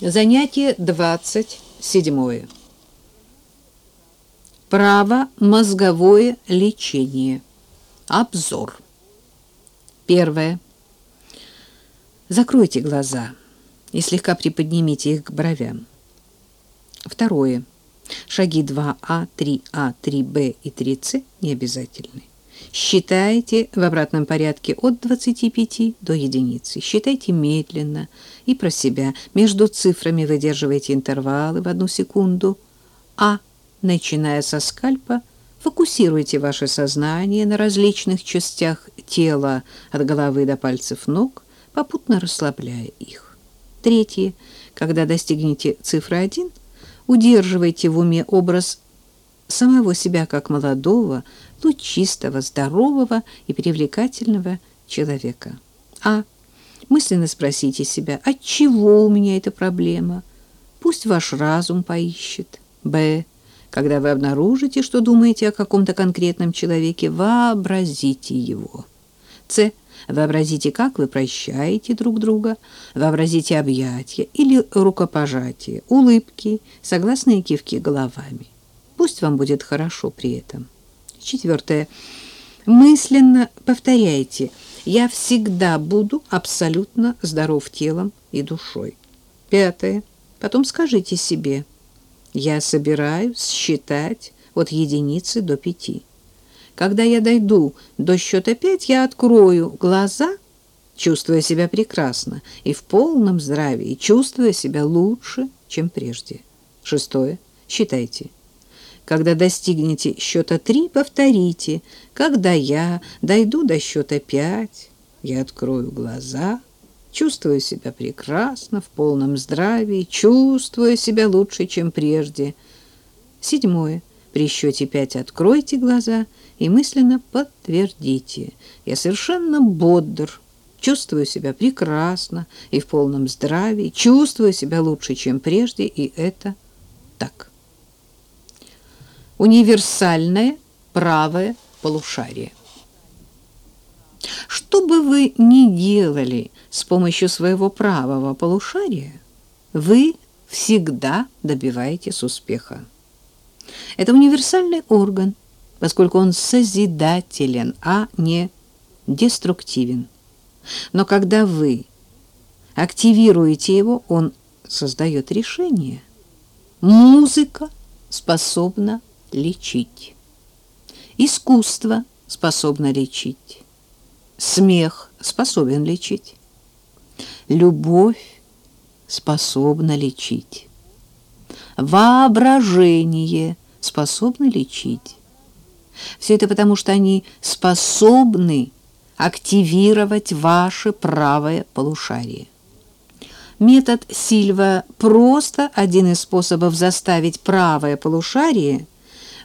Занятие 27. Право-мозговое лечение. Обзор. Первое. Закройте глаза и слегка приподнимите их к бровям. Второе. Шаги 2А, 3А, 3Б и 3С не обязательны. Считайте в обратном порядке от 25 до единицы. Считайте медленно и про себя. Между цифрами выдерживайте интервалы в одну секунду. А, начиная со скальпа, фокусируйте ваше сознание на различных частях тела от головы до пальцев ног, попутно расслабляя их. Третье. Когда достигнете цифры 1, удерживайте в уме образ самого себя как молодого, лучистого, здорового и привлекательного человека. А. Мысленно спросите себя, от чего у меня эта проблема? Пусть ваш разум поищет. Б. Когда вы обнаружите, что думаете о каком-то конкретном человеке, вообразите его. С. Вообразите, как вы прощаете друг друга, вообразите объятия или рукопожатия, улыбки, согласные кивки головами. Пусть вам будет хорошо при этом. Четвертое. Мысленно повторяйте «Я всегда буду абсолютно здоров телом и душой». Пятое. Потом скажите себе «Я собираюсь считать от единицы до пяти». Когда я дойду до счета пять, я открою глаза, чувствуя себя прекрасно и в полном здравии, чувствуя себя лучше, чем прежде. Шестое. Считайте. Когда достигнете счета три, повторите. Когда я дойду до счета пять, я открою глаза, чувствую себя прекрасно, в полном здравии, чувствую себя лучше, чем прежде. Седьмое. При счете пять откройте глаза и мысленно подтвердите. Я совершенно бодр, чувствую себя прекрасно и в полном здравии, чувствую себя лучше, чем прежде, и это так. Универсальное правое полушарие. Что бы вы ни делали с помощью своего правого полушария, вы всегда добиваетесь успеха. Это универсальный орган, поскольку он созидателен, а не деструктивен. Но когда вы активируете его, он создает решение. Музыка способна лечить. Искусство способно лечить. Смех способен лечить. Любовь способна лечить. Воображение способно лечить. Все это потому, что они способны активировать ваше правое полушарие. Метод Сильва просто один из способов заставить правое полушарие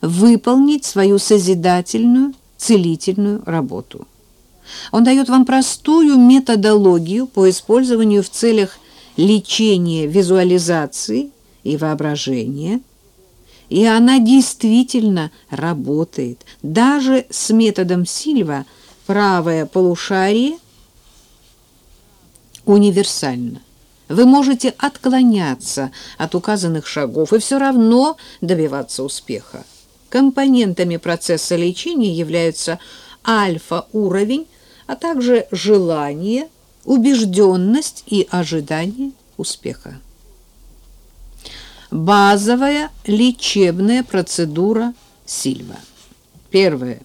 выполнить свою созидательную, целительную работу. Он дает вам простую методологию по использованию в целях лечения визуализации и воображения – и она действительно работает. Даже с методом Сильва правое полушарие универсально. Вы можете отклоняться от указанных шагов и все равно добиваться успеха. Компонентами процесса лечения являются альфа-уровень, а также желание, убежденность и ожидание успеха базовая лечебная процедура Сильва. Первое.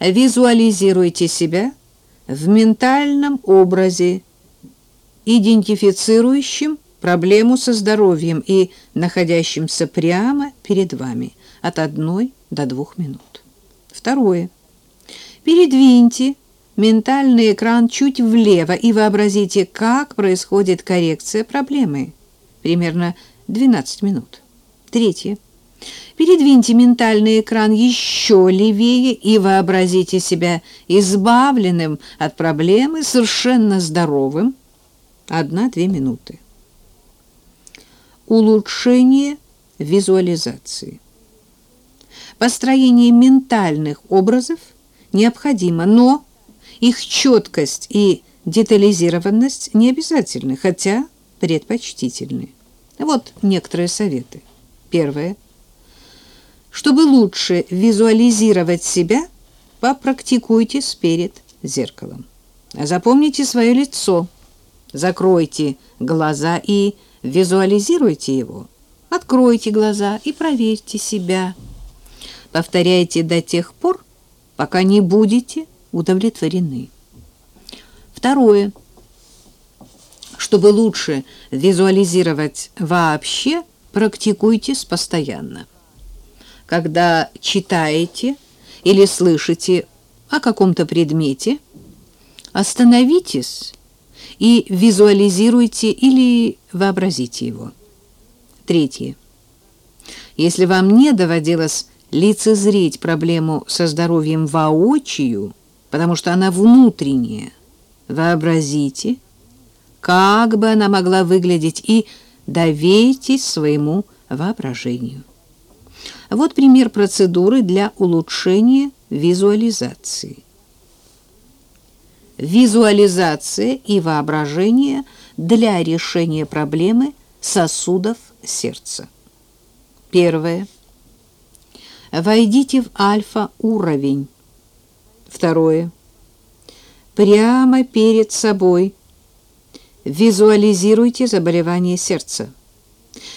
Визуализируйте себя в ментальном образе, идентифицирующем проблему со здоровьем и находящимся прямо перед вами от одной до двух минут. Второе. Передвиньте ментальный экран чуть влево и вообразите, как происходит коррекция проблемы. Примерно 12 минут. Третье. Передвиньте ментальный экран еще левее и вообразите себя избавленным от проблемы, совершенно здоровым. Одна-две минуты. Улучшение визуализации. Построение ментальных образов необходимо, но их четкость и детализированность не обязательны, хотя предпочтительны. Вот некоторые советы. Первое. Чтобы лучше визуализировать себя, попрактикуйтесь перед зеркалом. Запомните свое лицо, закройте глаза и визуализируйте его. Откройте глаза и проверьте себя. Повторяйте до тех пор, пока не будете удовлетворены. Второе. Чтобы лучше визуализировать вообще, практикуйтесь постоянно. Когда читаете или слышите о каком-то предмете, остановитесь и визуализируйте или вообразите его. Третье. Если вам не доводилось лицезреть проблему со здоровьем воочию, потому что она внутренняя, вообразите, как бы она могла выглядеть, и доверьтесь своему воображению. Вот пример процедуры для улучшения визуализации. Визуализация и воображение для решения проблемы сосудов сердца. Первое. Войдите в альфа-уровень. Второе. Прямо перед собой визуализируйте заболевание сердца.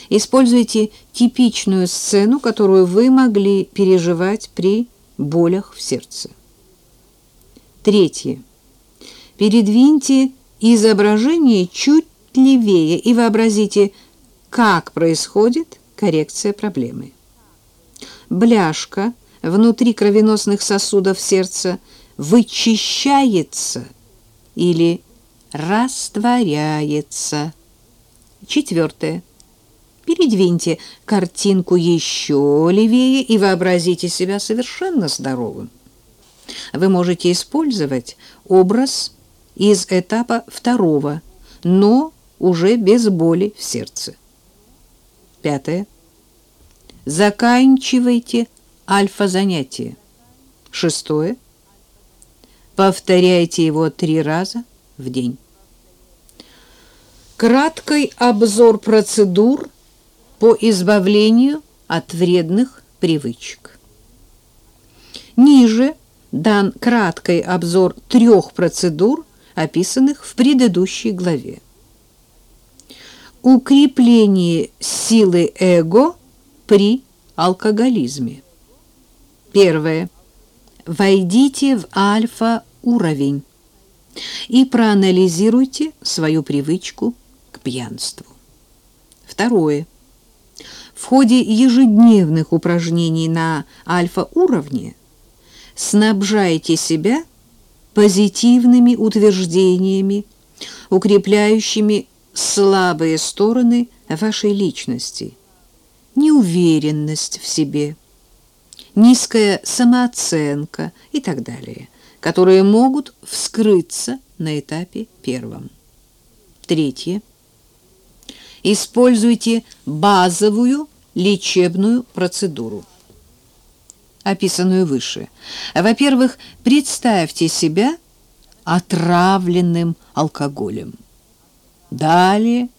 Используйте типичную сцену, которую вы могли переживать при болях в сердце. Третье. Передвиньте изображение чуть левее и вообразите, как происходит коррекция проблемы. Бляшка внутри кровеносных сосудов сердца вычищается или растворяется. Четвертое. Передвиньте картинку еще левее и вообразите себя совершенно здоровым. Вы можете использовать образ из этапа второго, но уже без боли в сердце. Пятое. Заканчивайте альфа-занятие. Шестое. Повторяйте его три раза в день. Краткий обзор процедур по избавлению от вредных привычек. Ниже дан краткий обзор трех процедур, описанных в предыдущей главе. Укрепление силы эго при алкоголизме. Первое. Войдите в альфа-уровень и проанализируйте свою привычку к пьянству. Второе. В ходе ежедневных упражнений на альфа-уровне снабжайте себя позитивными утверждениями, укрепляющими слабые стороны вашей личности, неуверенность в себе, низкая самооценка и так далее – которые могут вскрыться на этапе первом. Третье. Используйте базовую лечебную процедуру, описанную выше. Во-первых, представьте себя отравленным алкоголем. Далее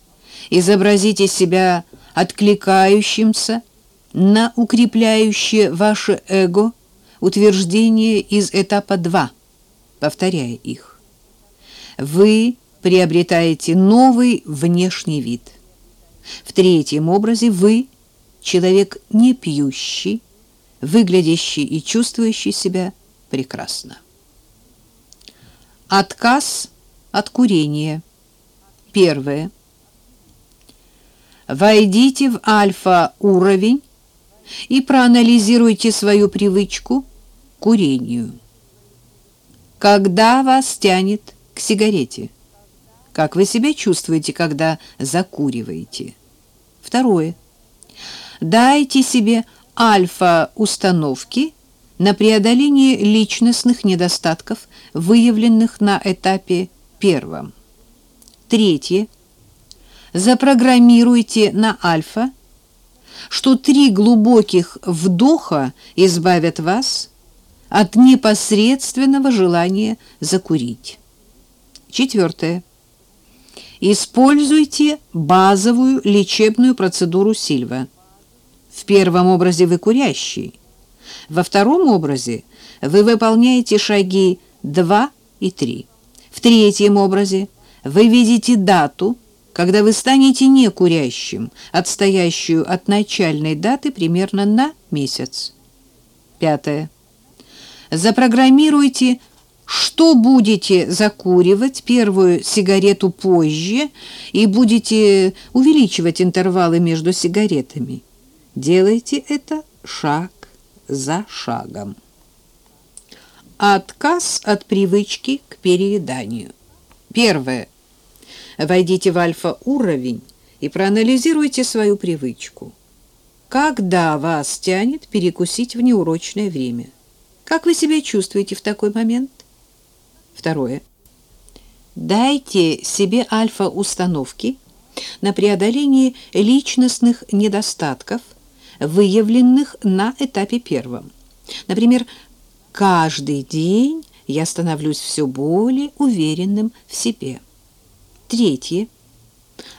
изобразите себя откликающимся на укрепляющее ваше эго утверждения из этапа 2, повторяя их. Вы приобретаете новый внешний вид. В третьем образе вы человек не пьющий, выглядящий и чувствующий себя прекрасно. Отказ от курения. Первое. Войдите в альфа-уровень и проанализируйте свою привычку курению. Когда вас тянет к сигарете? Как вы себя чувствуете, когда закуриваете? Второе. Дайте себе альфа-установки на преодоление личностных недостатков, выявленных на этапе первом. Третье. Запрограммируйте на альфа, что три глубоких вдоха избавят вас от непосредственного желания закурить. Четвертое. Используйте базовую лечебную процедуру Сильва. В первом образе вы курящий. Во втором образе вы выполняете шаги 2 и 3. В третьем образе вы видите дату, когда вы станете некурящим, отстоящую от начальной даты примерно на месяц. Пятое. Запрограммируйте что будете закуривать первую сигарету позже и будете увеличивать интервалы между сигаретами. Делайте это шаг за шагом. Отказ от привычки к перееданию. Первое. Войдите в альфа-уровень и проанализируйте свою привычку. Когда вас тянет перекусить в неурочное время? Как вы себя чувствуете в такой момент? Второе. Дайте себе альфа-установки на преодоление личностных недостатков, выявленных на этапе первом. Например, каждый день я становлюсь все более уверенным в себе. Третье.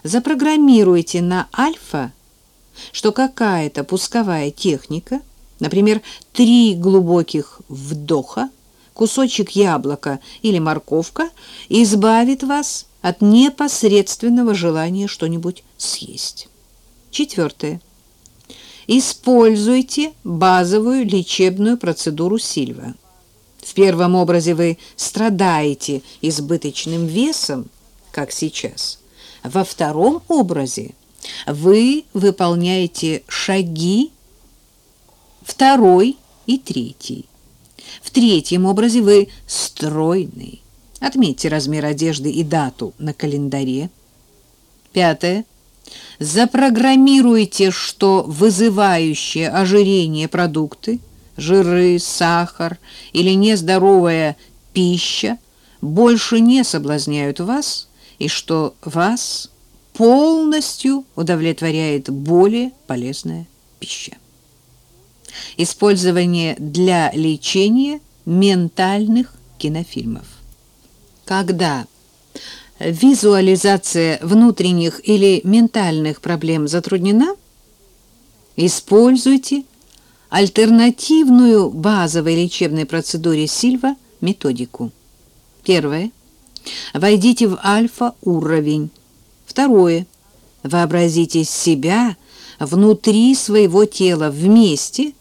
Запрограммируйте на альфа, что какая-то пусковая техника, например, три глубоких вдоха, кусочек яблока или морковка избавит вас от непосредственного желания что-нибудь съесть. Четвертое. Используйте базовую лечебную процедуру Сильва. В первом образе вы страдаете избыточным весом, как сейчас. Во втором образе вы выполняете шаги второй и третий. В третьем образе вы стройный. Отметьте размер одежды и дату на календаре. Пятое. Запрограммируйте, что вызывающие ожирение продукты, жиры, сахар или нездоровая пища больше не соблазняют вас и что вас полностью удовлетворяет более полезная пища использование для лечения ментальных кинофильмов. Когда визуализация внутренних или ментальных проблем затруднена, используйте альтернативную базовой лечебной процедуре Сильва методику. Первое. Войдите в альфа-уровень. Второе. Вообразите себя внутри своего тела вместе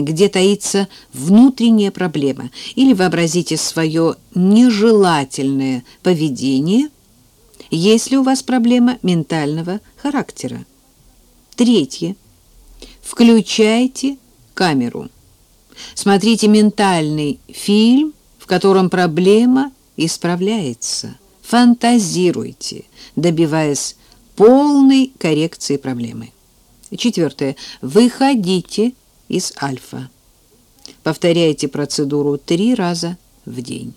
где таится внутренняя проблема, или вообразите свое нежелательное поведение, если у вас проблема ментального характера. Третье. Включайте камеру. Смотрите ментальный фильм, в котором проблема исправляется. Фантазируйте, добиваясь полной коррекции проблемы. Четвертое. Выходите из альфа. Повторяйте процедуру три раза в день.